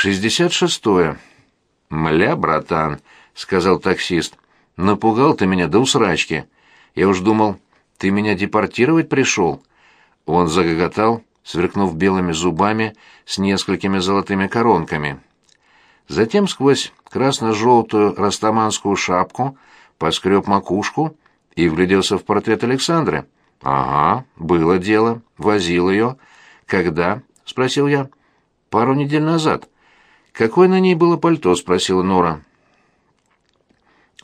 Шестьдесят шестое. «Мля, братан», — сказал таксист, — «напугал ты меня до усрачки. Я уж думал, ты меня депортировать пришел». Он загоготал, сверкнув белыми зубами с несколькими золотыми коронками. Затем сквозь красно-желтую растаманскую шапку поскреб макушку и вгляделся в портрет Александры. «Ага, было дело. Возил ее. Когда?» — спросил я. «Пару недель назад». «Какое на ней было пальто?» — спросила Нора.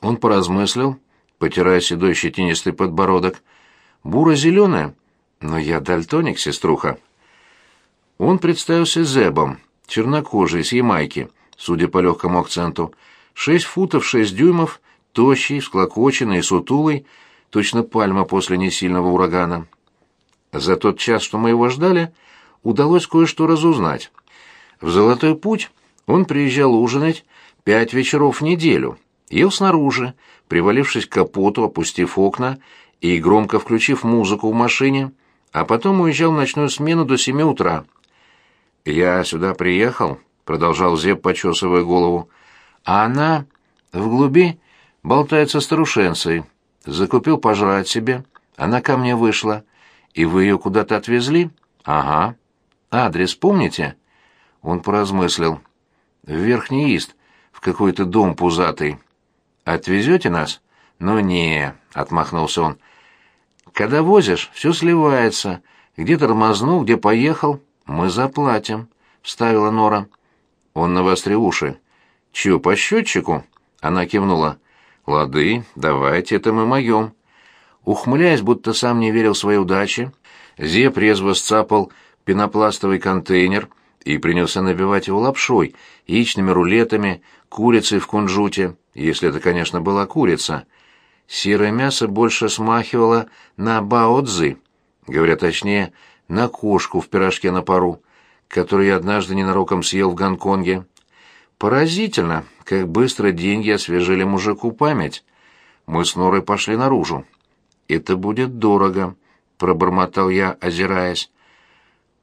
Он поразмыслил, потирая седой щетинистый подбородок. «Буро-зеленое? Но я дальтоник, сеструха». Он представился Зебом, чернокожий, с Ямайки, судя по легкому акценту. Шесть футов шесть дюймов, тощий, склокоченный и сутулый, точно пальма после несильного урагана. За тот час, что мы его ждали, удалось кое-что разузнать. В «Золотой путь» он приезжал ужинать пять вечеров в неделю, ел снаружи, привалившись к капоту, опустив окна и громко включив музыку в машине, а потом уезжал в ночную смену до семи утра. «Я сюда приехал», — продолжал Зеб, почесывая голову, — «а она в глуби болтается старушенцей. Закупил пожрать себе, она ко мне вышла. И вы ее куда-то отвезли? Ага. Адрес помните?» Он поразмыслил. «В Верхний Ист, в какой-то дом пузатый. Отвезете нас?» «Ну не», — отмахнулся он. «Когда возишь, все сливается. Где тормознул, где поехал, мы заплатим», — вставила Нора. Он навострил уши. «Чё, по счетчику?» Она кивнула. «Лады, давайте, это мы моем». Ухмыляясь, будто сам не верил своей удаче, Зеп резво сцапал пенопластовый контейнер и принялся набивать его лапшой, яичными рулетами, курицей в кунжуте, если это, конечно, была курица. Серое мясо больше смахивало на бао-цзы, говоря точнее, на кошку в пирожке на пару, которую я однажды ненароком съел в Гонконге. Поразительно, как быстро деньги освежили мужику память. Мы с Норой пошли наружу. «Это будет дорого», — пробормотал я, озираясь.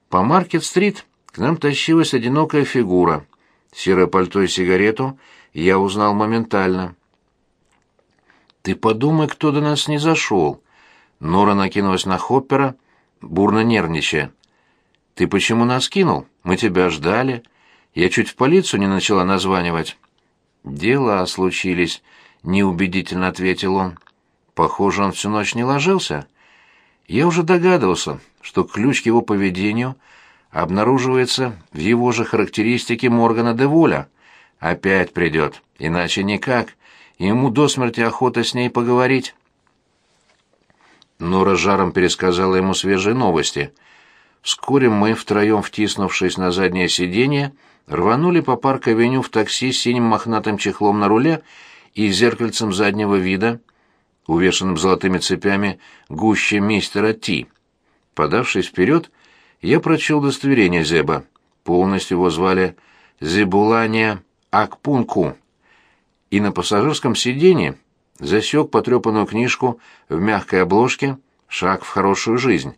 По Маркет-стрит к нам тащилась одинокая фигура. Серое пальто и сигарету я узнал моментально. «Ты подумай, кто до нас не зашел». Нора накинулась на Хоппера, бурно нервничая. «Ты почему нас кинул? Мы тебя ждали. Я чуть в полицию не начала названивать». «Дела случились», — неубедительно ответил он. «Похоже, он всю ночь не ложился. Я уже догадывался, что ключ к его поведению обнаруживается в его же характеристике Моргана де Воля. Опять придет, иначе никак. Ему до смерти охота с ней поговорить». Нора жаром пересказала ему свежие новости. Вскоре мы, втроем втиснувшись на заднее сиденье, рванули по парк-авеню в такси с синим мохнатым чехлом на руле и зеркальцем заднего вида, увешанным золотыми цепями гуще мистера Ти. Подавшись вперед, я прочел удостоверение Зеба. Полностью его звали Зебулания Акпунку. И на пассажирском сиденье засек потрепанную книжку в мягкой обложке «Шаг в хорошую жизнь».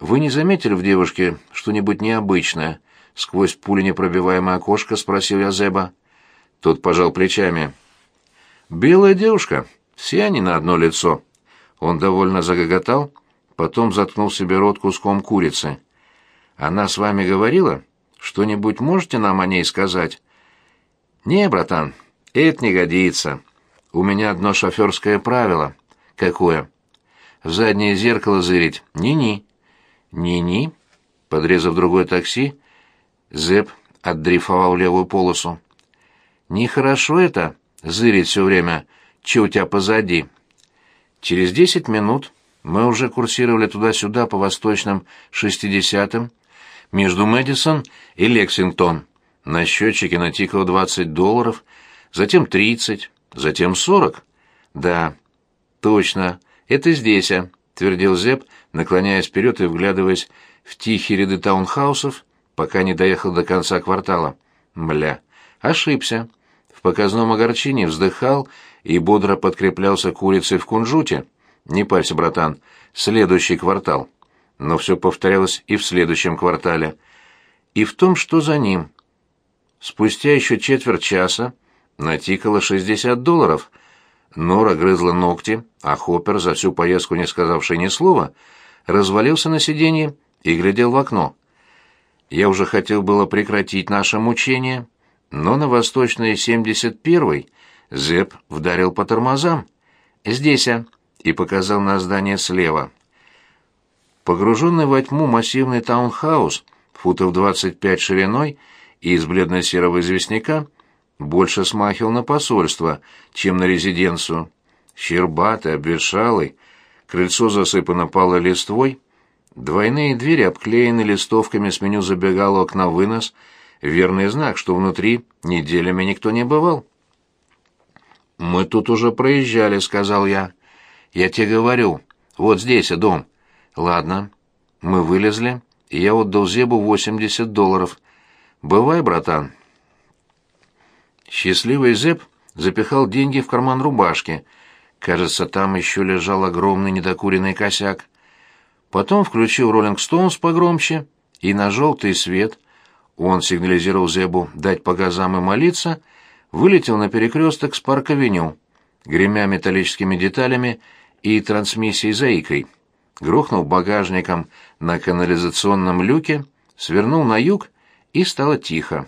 «Вы не заметили в девушке что-нибудь необычное?» — сквозь пуленепробиваемое окошко спросил я Зеба. Тот пожал плечами. «Белая девушка. Все они на одно лицо». Он довольно загоготал, потом заткнул себе рот куском курицы. «Она с вами говорила? Что-нибудь можете нам о ней сказать?» «Не, братан, это не годится. У меня одно шоферское правило. Какое? В заднее зеркало зырить. Ни-ни. Ни-ни. Подрезав другое такси, Зэп отдрифовал левую полосу. Нехорошо это, зырить все время, че у тебя позади. Через десять минут мы уже курсировали туда-сюда по восточным шестидесятым, между Мэдисон и Лексингтон. На счетчике натикало двадцать долларов, затем тридцать, Затем сорок? Да, точно, это здесь, а, твердил Зеп, наклоняясь вперед и вглядываясь в тихие ряды таунхаусов, пока не доехал до конца квартала. Бля, ошибся. В показном огорчении вздыхал и бодро подкреплялся курицей в кунжуте. Не парься, братан, следующий квартал. Но все повторялось и в следующем квартале. И в том, что за ним. Спустя еще четверть часа натикало 60 долларов. Нора грызла ногти, а Хоппер, за всю поездку не сказавший ни слова, развалился на сиденье и глядел в окно. Я уже хотел было прекратить наше мучение, но на восточной 71-й Зэп вдарил по тормозам. «Здесь, а!» и показал на здание слева. Погруженный во тьму массивный таунхаус, футов 25 шириной и из бледно-серого известняка, больше смахивал на посольство, чем на резиденцию. Щербатый, обветшалый, крыльцо засыпано палой листвой, двойные двери обклеены листовками с меню забегалок на вынос, верный знак, что внутри неделями никто не бывал. «Мы тут уже проезжали», — сказал я. «Я тебе говорю, вот здесь и дом». «Ладно». Мы вылезли, и я отдал Зебу 80 долларов. «Бывай, братан». Счастливый Зеб запихал деньги в карман рубашки. Кажется, там еще лежал огромный недокуренный косяк. Потом включил «Роллинг Стоунс» погромче, и на желтый свет, он сигнализировал Зебу дать по газам и молиться, вылетел на перекресток с парк-авеню, гремя металлическими деталями и трансмиссией заикой грохнул багажником на канализационном люке, свернул на юг, и стало тихо.